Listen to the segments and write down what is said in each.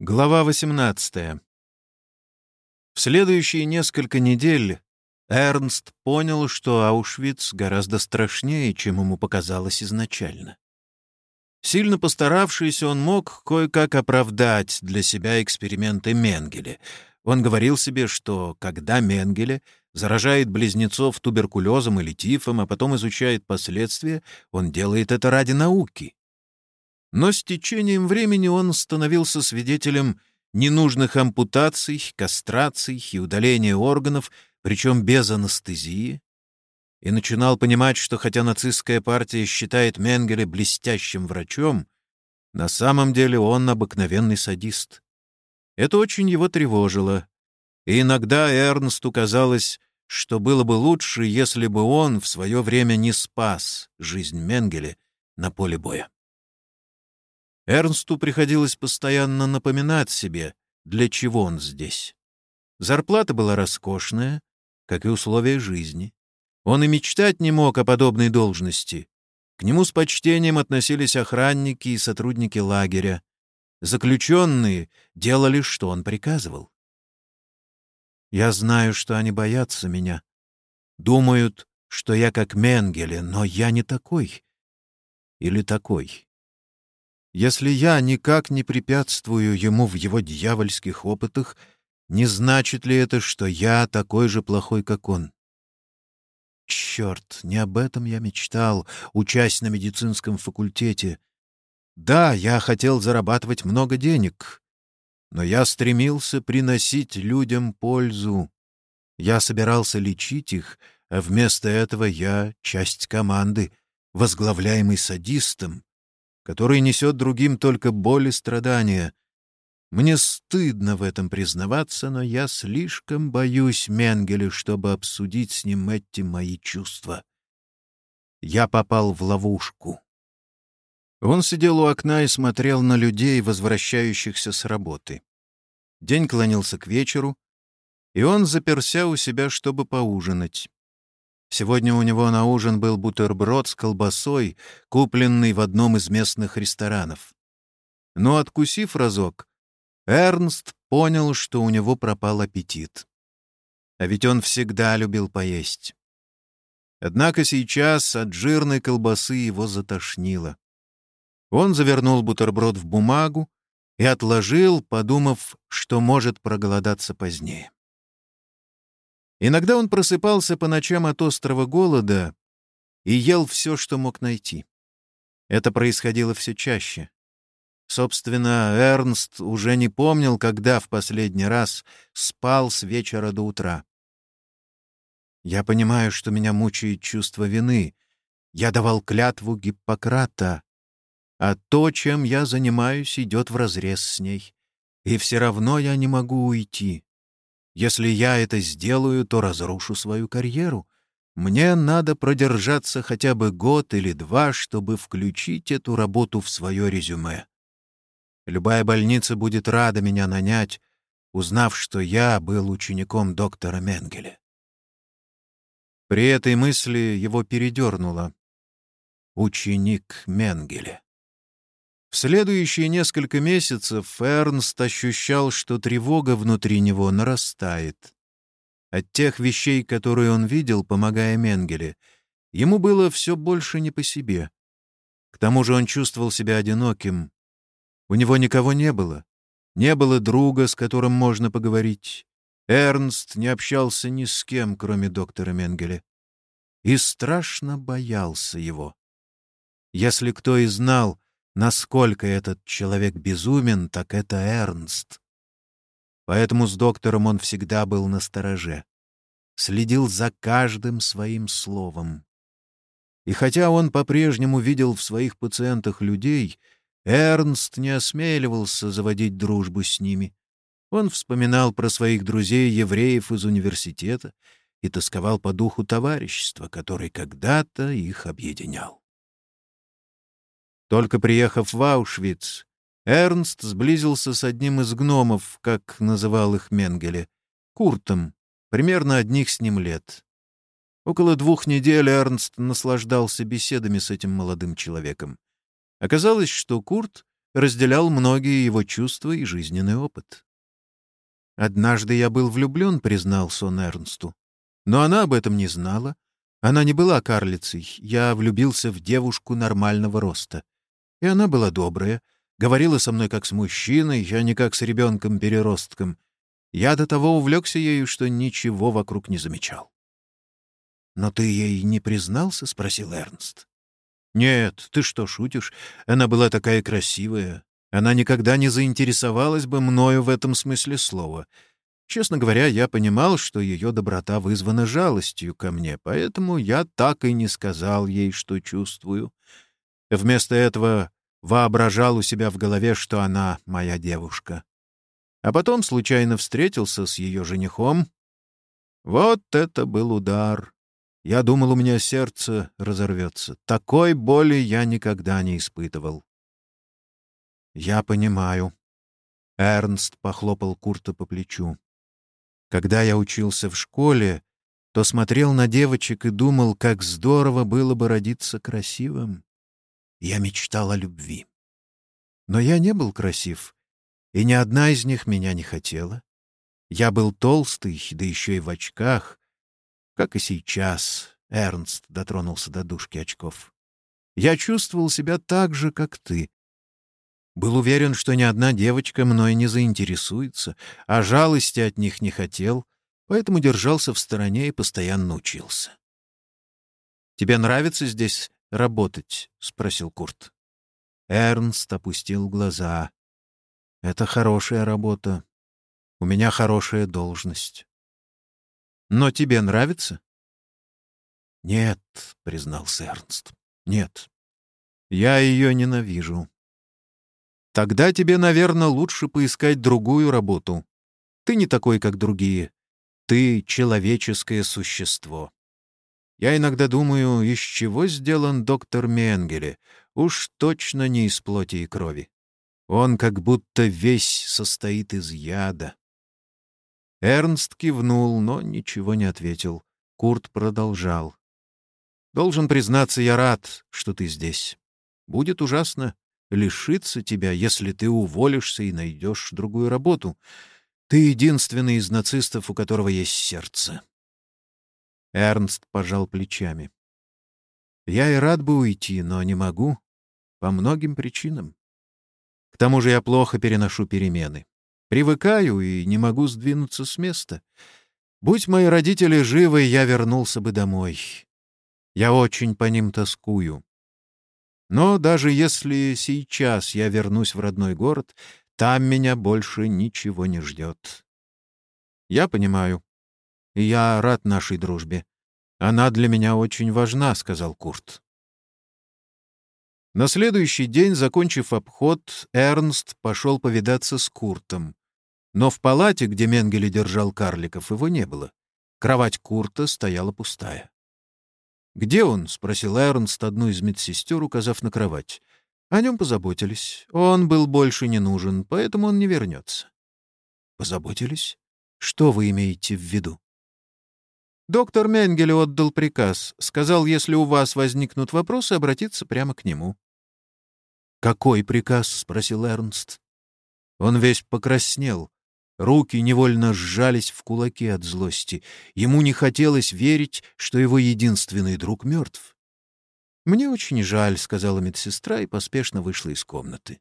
Глава 18. В следующие несколько недель Эрнст понял, что Аушвиц гораздо страшнее, чем ему показалось изначально. Сильно постаравшись, он мог кое-как оправдать для себя эксперименты Менгеле. Он говорил себе, что когда Менгеле заражает близнецов туберкулезом или тифом, а потом изучает последствия, он делает это ради науки. Но с течением времени он становился свидетелем ненужных ампутаций, кастраций и удаления органов, причем без анестезии, и начинал понимать, что хотя нацистская партия считает Менгеле блестящим врачом, на самом деле он обыкновенный садист. Это очень его тревожило, и иногда Эрнсту казалось, что было бы лучше, если бы он в свое время не спас жизнь Менгеле на поле боя. Эрнсту приходилось постоянно напоминать себе, для чего он здесь. Зарплата была роскошная, как и условия жизни. Он и мечтать не мог о подобной должности. К нему с почтением относились охранники и сотрудники лагеря. Заключенные делали, что он приказывал. Я знаю, что они боятся меня. Думают, что я как Менгеле, но я не такой. Или такой. Если я никак не препятствую ему в его дьявольских опытах, не значит ли это, что я такой же плохой, как он? Черт, не об этом я мечтал, учась на медицинском факультете. Да, я хотел зарабатывать много денег, но я стремился приносить людям пользу. Я собирался лечить их, а вместо этого я часть команды, возглавляемой садистом, который несет другим только боль и страдания. Мне стыдно в этом признаваться, но я слишком боюсь Менгеля, чтобы обсудить с ним эти мои чувства. Я попал в ловушку. Он сидел у окна и смотрел на людей, возвращающихся с работы. День клонился к вечеру, и он заперся у себя, чтобы поужинать. Сегодня у него на ужин был бутерброд с колбасой, купленный в одном из местных ресторанов. Но, откусив разок, Эрнст понял, что у него пропал аппетит. А ведь он всегда любил поесть. Однако сейчас от жирной колбасы его затошнило. Он завернул бутерброд в бумагу и отложил, подумав, что может проголодаться позднее. Иногда он просыпался по ночам от острого голода и ел все, что мог найти. Это происходило все чаще. Собственно, Эрнст уже не помнил, когда в последний раз спал с вечера до утра. «Я понимаю, что меня мучает чувство вины. Я давал клятву Гиппократа, а то, чем я занимаюсь, идет вразрез с ней. И все равно я не могу уйти. Если я это сделаю, то разрушу свою карьеру. Мне надо продержаться хотя бы год или два, чтобы включить эту работу в свое резюме. Любая больница будет рада меня нанять, узнав, что я был учеником доктора Менгеля. При этой мысли его передернуло. Ученик Менгеля. В следующие несколько месяцев Эрнст ощущал, что тревога внутри него нарастает. От тех вещей, которые он видел, помогая Менгеле, ему было все больше не по себе. К тому же он чувствовал себя одиноким. У него никого не было. Не было друга, с которым можно поговорить. Эрнст не общался ни с кем, кроме доктора Менгеля. И страшно боялся его. Если кто и знал, Насколько этот человек безумен, так это Эрнст. Поэтому с доктором он всегда был на стороже, следил за каждым своим словом. И хотя он по-прежнему видел в своих пациентах людей, Эрнст не осмеливался заводить дружбу с ними. Он вспоминал про своих друзей-евреев из университета и тосковал по духу товарищества, который когда-то их объединял. Только приехав в Аушвиц, Эрнст сблизился с одним из гномов, как называл их Менгеле, Куртом, примерно одних с ним лет. Около двух недель Эрнст наслаждался беседами с этим молодым человеком. Оказалось, что Курт — разделял многие его чувства и жизненный опыт. «Однажды я был влюблен», — признался он Эрнсту. «Но она об этом не знала. Она не была карлицей. Я влюбился в девушку нормального роста. И она была добрая, говорила со мной как с мужчиной, а не как с ребенком-переростком. Я до того увлекся ею, что ничего вокруг не замечал. «Но ты ей не признался?» — спросил Эрнст. «Нет, ты что, шутишь? Она была такая красивая. Она никогда не заинтересовалась бы мною в этом смысле слова. Честно говоря, я понимал, что ее доброта вызвана жалостью ко мне, поэтому я так и не сказал ей, что чувствую. Вместо этого воображал у себя в голове, что она моя девушка. А потом случайно встретился с ее женихом. Вот это был удар. Я думал, у меня сердце разорвется. Такой боли я никогда не испытывал. «Я понимаю». Эрнст похлопал Курта по плечу. «Когда я учился в школе, то смотрел на девочек и думал, как здорово было бы родиться красивым. Я мечтал о любви. Но я не был красив, и ни одна из них меня не хотела. Я был толстый, да еще и в очках, как и сейчас. Эрнст дотронулся до дужки очков. Я чувствовал себя так же, как ты. Был уверен, что ни одна девочка мной не заинтересуется, а жалости от них не хотел, поэтому держался в стороне и постоянно учился. «Тебе нравится здесь работать?» — спросил Курт. Эрнст опустил глаза. «Это хорошая работа. У меня хорошая должность». «Но тебе нравится?» «Нет», — признался Эрнст. «Нет. Я ее ненавижу». «Тогда тебе, наверное, лучше поискать другую работу. Ты не такой, как другие. Ты — человеческое существо. Я иногда думаю, из чего сделан доктор Менгеле. Уж точно не из плоти и крови. Он как будто весь состоит из яда. Эрнст кивнул, но ничего не ответил. Курт продолжал. «Должен признаться, я рад, что ты здесь. Будет ужасно лишиться тебя, если ты уволишься и найдешь другую работу. Ты единственный из нацистов, у которого есть сердце. Эрнст пожал плечами. «Я и рад бы уйти, но не могу. По многим причинам. К тому же я плохо переношу перемены. Привыкаю и не могу сдвинуться с места. Будь мои родители живы, я вернулся бы домой. Я очень по ним тоскую. Но даже если сейчас я вернусь в родной город, там меня больше ничего не ждет. Я понимаю, и я рад нашей дружбе. Она для меня очень важна», — сказал Курт. На следующий день, закончив обход, Эрнст пошел повидаться с Куртом. Но в палате, где Менгеле держал карликов, его не было. Кровать Курта стояла пустая. «Где он?» — спросил Эрнст одну из медсестер, указав на кровать. О нем позаботились. Он был больше не нужен, поэтому он не вернется. «Позаботились? Что вы имеете в виду?» Доктор Менгеле отдал приказ. Сказал, если у вас возникнут вопросы, обратиться прямо к нему. «Какой приказ?» — спросил Эрнст. Он весь покраснел. Руки невольно сжались в кулаки от злости. Ему не хотелось верить, что его единственный друг мертв. «Мне очень жаль», — сказала медсестра и поспешно вышла из комнаты.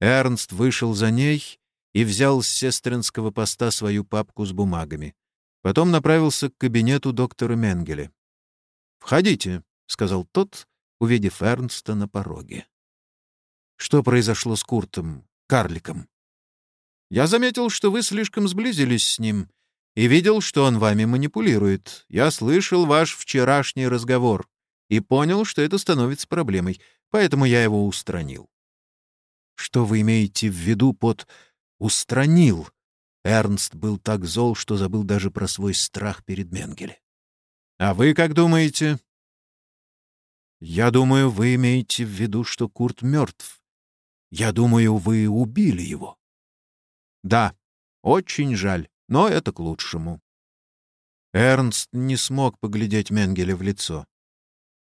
Эрнст вышел за ней и взял с сестринского поста свою папку с бумагами. Потом направился к кабинету доктора Менгеле. «Входите», — сказал тот, увидев Эрнста на пороге. «Что произошло с Куртом, карликом?» «Я заметил, что вы слишком сблизились с ним и видел, что он вами манипулирует. Я слышал ваш вчерашний разговор и понял, что это становится проблемой, поэтому я его устранил». «Что вы имеете в виду под «устранил»?» Эрнст был так зол, что забыл даже про свой страх перед Менгеле. «А вы как думаете?» «Я думаю, вы имеете в виду, что Курт мертв. Я думаю, вы убили его». «Да, очень жаль, но это к лучшему». Эрнст не смог поглядеть Менгеле в лицо.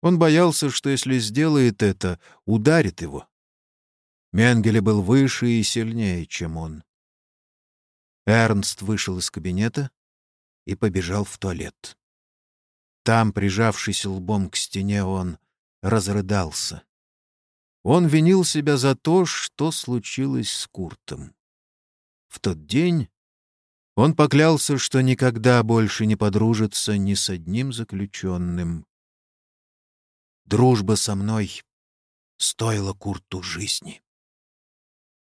Он боялся, что если сделает это, ударит его. Менгеле был выше и сильнее, чем он. Эрнст вышел из кабинета и побежал в туалет. Там, прижавшись лбом к стене, он разрыдался. Он винил себя за то, что случилось с Куртом. В тот день он поклялся, что никогда больше не подружится ни с одним заключенным. Дружба со мной стоила Курту жизни.